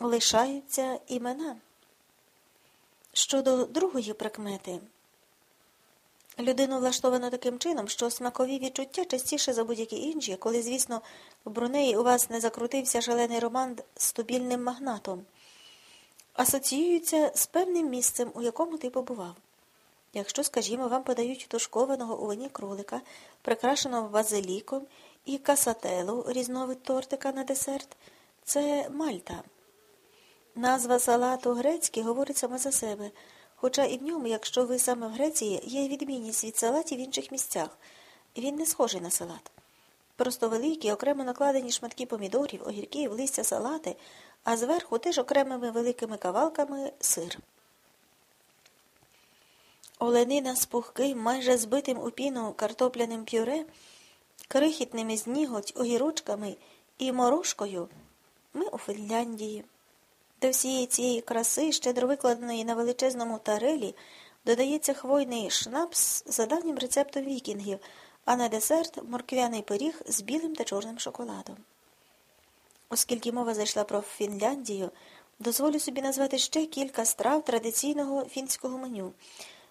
лишаються імена. Щодо другої прикмети, людину влаштовано таким чином, що смакові відчуття частіше за будь-які інші, коли, звісно, в Брунеї у вас не закрутився шалений роман з тубільним магнатом, асоціюються з певним місцем, у якому ти побував. Якщо, скажімо, вам подають тушкованого у вині кролика, прикрашеного базиліком і касателу, різновид тортика на десерт, це Мальта. Назва салату грецький говорить сама за себе, хоча і в ньому, якщо ви саме в Греції, є відмінність від салатів в інших місцях. Він не схожий на салат. Просто великі, окремо накладені шматки помідорів, огірків, листя салати, а зверху теж окремими великими кавалками сир. Оленина з пухким, майже збитим у піну картопляним пюре, крихітними з ніготь огірочками і морошкою. Ми у Фінляндії. До всієї цієї краси, щедро викладеної на величезному тарелі, додається хвойний шнапс за давнім рецептом вікінгів, а на десерт морквяний пиріг з білим та чорним шоколадом. Оскільки мова зайшла про Фінляндію, дозволю собі назвати ще кілька страв традиційного фінського меню.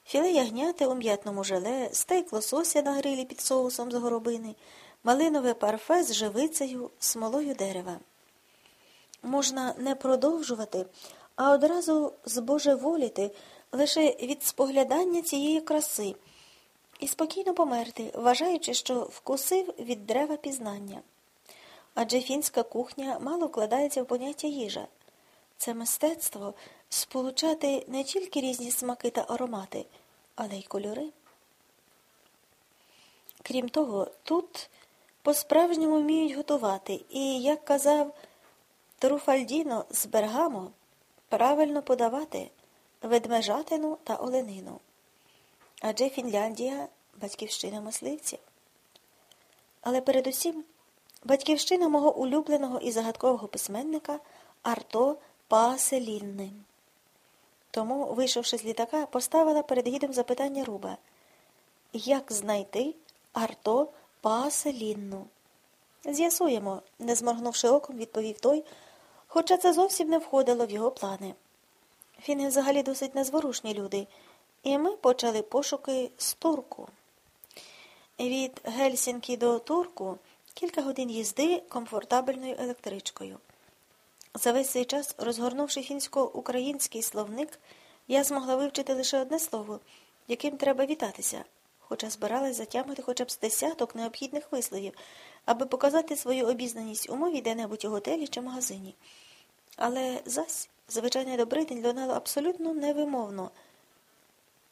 Філе ягняти у м'ятному желе, стейк лосося на грилі під соусом з горобини, малинове парфе з живицею, смолою дерева можна не продовжувати, а одразу збожеволіти лише від споглядання цієї краси і спокійно померти, вважаючи, що вкусив від дерева пізнання. Адже фінська кухня мало вкладається в поняття їжа. Це мистецтво сполучати не тільки різні смаки та аромати, але й кольори. Крім того, тут по-справжньому вміють готувати, і, як казав, Труфальдіно з бергамо правильно подавати ведмежатину та оленину. Адже Фінляндія батьківщина мисливців. Але передусім батьківщина мого улюбленого і загадкового письменника Арто Пааселінни. Тому, вийшовши з літака, поставила перед гідом запитання Руба Як знайти Арто Пааселінну? З'ясуємо, не зморгнувши оком, відповів той хоча це зовсім не входило в його плани. Фіни взагалі досить незворушні люди, і ми почали пошуки з турку. Від Гельсінкі до турку кілька годин їзди комфортабельною електричкою. За весь цей час, розгорнувши фінсько-український словник, я змогла вивчити лише одне слово, яким треба вітатися, хоча збиралась затямити хоча б з десяток необхідних висловів, аби показати свою обізнаність у мові де-небудь у готелі чи магазині. Але зась звичайний добридень лунало абсолютно невимовно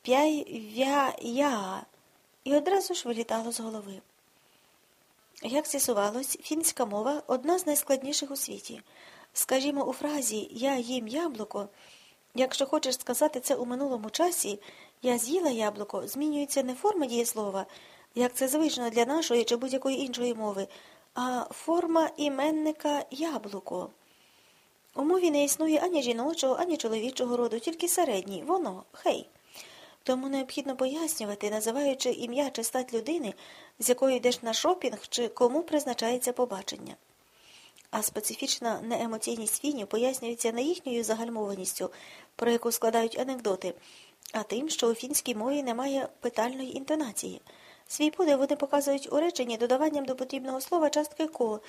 п'яй вя я і одразу ж вилітало з голови. Як з'ясувалось, фінська мова одна з найскладніших у світі. Скажімо, у фразі Я їм яблуко, якщо хочеш сказати це у минулому часі, я з'їла яблуко, змінюється не форма дієслова, як це звично для нашої чи будь-якої іншої мови, а форма іменника яблуко. У мові не існує ані жіночого, ані чоловічого роду, тільки середній, воно, хей. Тому необхідно пояснювати, називаючи ім'я чи стать людини, з якою йдеш на шопінг чи кому призначається побачення. А специфічна неемоційність фінів пояснюється не їхньою загальмованістю, про яку складають анекдоти, а тим, що у фінській мові немає питальної інтонації. Свій подив вони показують у реченні додаванням до потрібного слова частки ко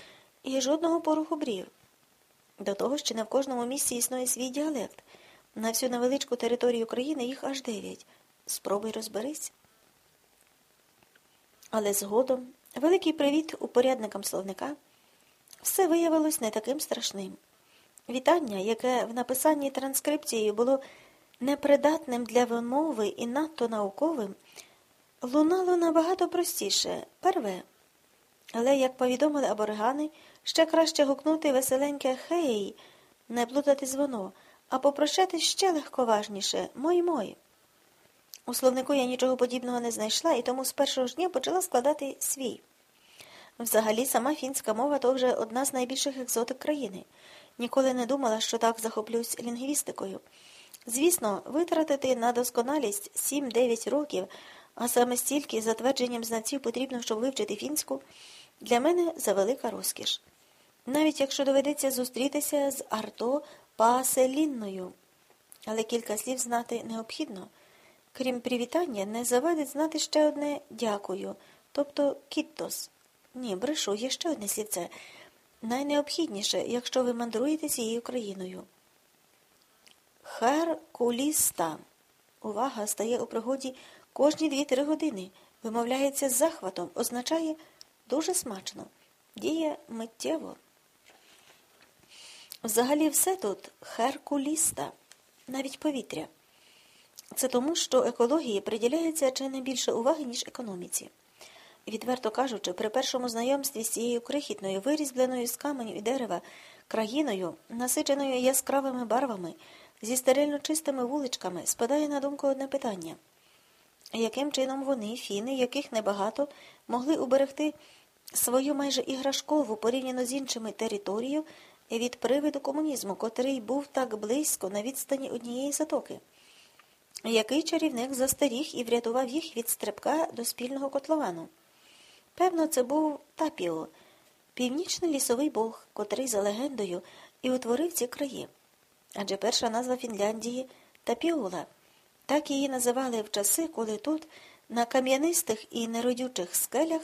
і жодного поруху брів. До того що не в кожному місці існує свій діалект. На всю невеличку територію України їх аж дев'ять. Спробуй розберись. Але згодом великий привіт упорядникам словника все виявилось не таким страшним. Вітання, яке в написанні транскрипції було непридатним для вимови і надто науковим, лунало набагато простіше перве. Але, як повідомили аборигани, Ще краще гукнути веселеньке хей, не плутати звоно, а попрощатись ще легковажніше мой мой. У словнику я нічого подібного не знайшла і тому з першого ж дня почала складати свій. Взагалі, сама фінська мова то вже одна з найбільших екзотик країни. Ніколи не думала, що так захоплюсь лінгвістикою. Звісно, витратити на досконалість 7-9 років, а саме стільки затвердженням знаців потрібно, щоб вивчити фінську, для мене завелика розкіш навіть якщо доведеться зустрітися з Арто пааселінною. Але кілька слів знати необхідно. Крім привітання, не завадить знати ще одне дякую, тобто кіттос. Ні, брешу, є ще одне слівце. Найнеобхідніше, якщо ви мандруєте цією країною. Харкуліста. Увага стає у пригоді кожні 2-3 години. Вимовляється з захватом, означає дуже смачно. Діє миттєво. Взагалі все тут херкуліста, навіть повітря. Це тому, що екології приділяється чи не більше уваги, ніж економіці. Відверто кажучи, при першому знайомстві з цією крихітною, вирізбленою з каменю і дерева країною, насиченою яскравими барвами, зі стерильно чистими вуличками, спадає на думку одне питання яким чином вони, фіни, яких небагато, могли уберегти свою майже іграшкову порівняно з іншими територію від привиду комунізму, котрий був так близько на відстані однієї затоки? Який чарівник застеріг і врятував їх від стрибка до спільного котловану? Певно, це був Тапіо, північний лісовий бог, котрий за легендою і утворив ці краї. Адже перша назва Фінляндії Тапіола. Так її називали в часи, коли тут, на кам'янистих і неродючих скелях,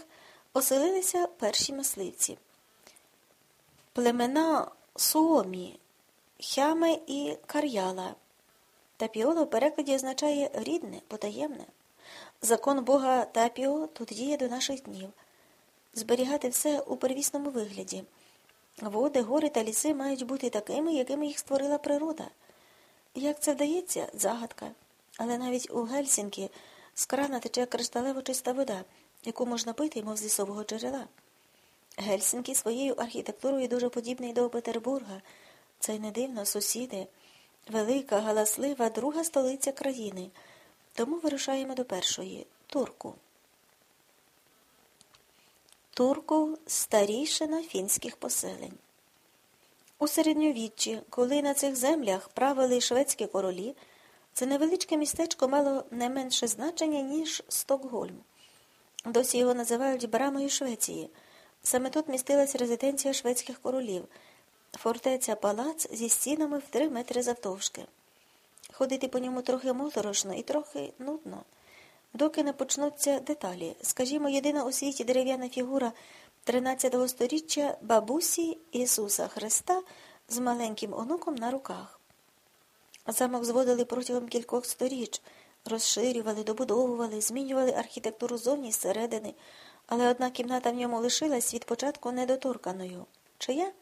оселилися перші мисливці. Племена Суомі, Хяме і Кар'яла. Тапіола в перекладі означає рідне, потаємне. Закон Бога Тапіо тут діє до наших днів. Зберігати все у первісному вигляді. Води, гори та ліси мають бути такими, якими їх створила природа. Як це вдається, загадка. Але навіть у Гельсінкі з крана тече кришталево чиста вода, яку можна пити, мов з лісового джерела. Гельсінкі своєю архітектурою дуже подібний до Петербурга. Це й не дивно, сусіди, велика, галаслива друга столиця країни. Тому вирушаємо до першої турку. Турку старішина фінських поселень. У середньовіччі, коли на цих землях правили шведські королі, це невеличке містечко мало не менше значення, ніж Стокгольм. Досі його називають Брамою Швеції. Саме тут містилась резиденція шведських королів, фортеця палац зі стінами в три метри завтовшки. Ходити по ньому трохи моторошно і трохи нудно, доки не почнуться деталі. Скажімо, єдина у світі дерев'яна фігура 13-го сторіччя бабусі Ісуса Христа з маленьким онуком на руках. Замок зводили протягом кількох сторіч, розширювали, добудовували, змінювали архітектуру зовні зсередини, але одна кімната в ньому лишилась від початку недоторканою. Чия?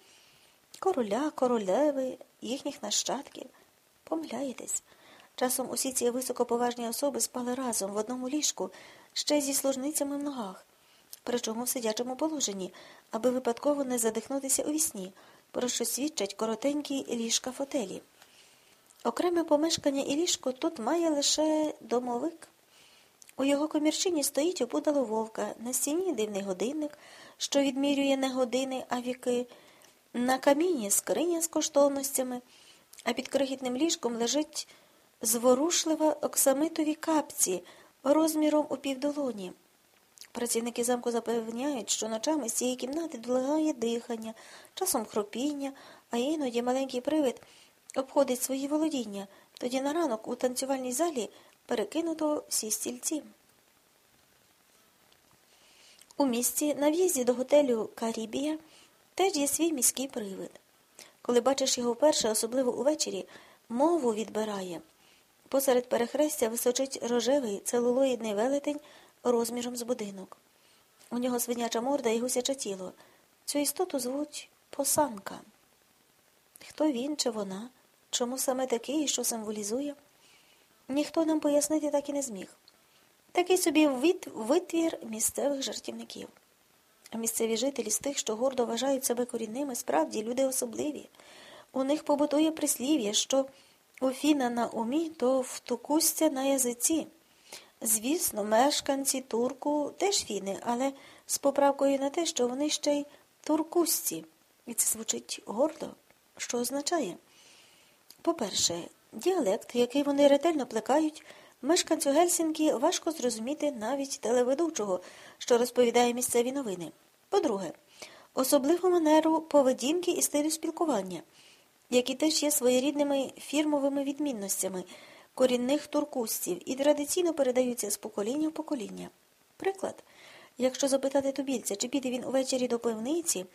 Короля, королеви, їхніх нащадків. Помиляєтесь. Часом усі ці високоповажні особи спали разом в одному ліжку, ще зі служницями в ногах, причому в сидячому положенні, аби випадково не задихнутися у вісні, про що свідчать коротенькі ліжка фотелі. Окреме помешкання і ліжко тут має лише домовик. У його комірчині стоїть опудало вовка, на стіні дивний годинник, що відмірює не години, а віки, на каміні скриня з коштовностями, а під крихітним ліжком лежить зворушлива оксамитові капці розміром у півдолоні. Працівники замку запевняють, що ночами з цієї кімнати долегає дихання, часом хропіння, а іноді маленький привид обходить свої володіння, тоді на ранок у танцювальній залі перекинуто всі стільці. У місті на в'їзді до готелю Карібія теж є свій міський привид. Коли бачиш його вперше, особливо увечері, мову відбирає. Посеред перехрестя височить рожевий целулоїдний велетень розміром з будинок. У нього свиняча морда і гусяче тіло. Цю істоту звуть посанка. Хто він чи вона? Чому саме такий і що символізує? Ніхто нам пояснити так і не зміг. Такий собі витвір місцевих жартівників. А місцеві жителі з тих, що гордо вважають себе корінними, справді люди особливі. У них побутує прислів'я, що у фіна на умі, то втукустя на язиці. Звісно, мешканці турку теж фіни, але з поправкою на те, що вони ще й туркусті. І це звучить гордо, що означає. По-перше, діалект, який вони ретельно плекають, мешканцю Гельсінкі важко зрозуміти навіть телеведучого, що розповідає місцеві новини. По-друге, особливу манеру поведінки і стилю спілкування. які теж є своєрідними фірмовими відмінностями корінних туркустів і традиційно передаються з покоління в покоління. Приклад, якщо запитати тубільця, чи піде він увечері до пивниці,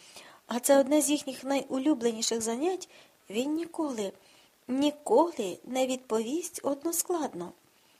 а це одне з їхніх найулюбленіших занять, він ніколи, ніколи не відповість односкладно.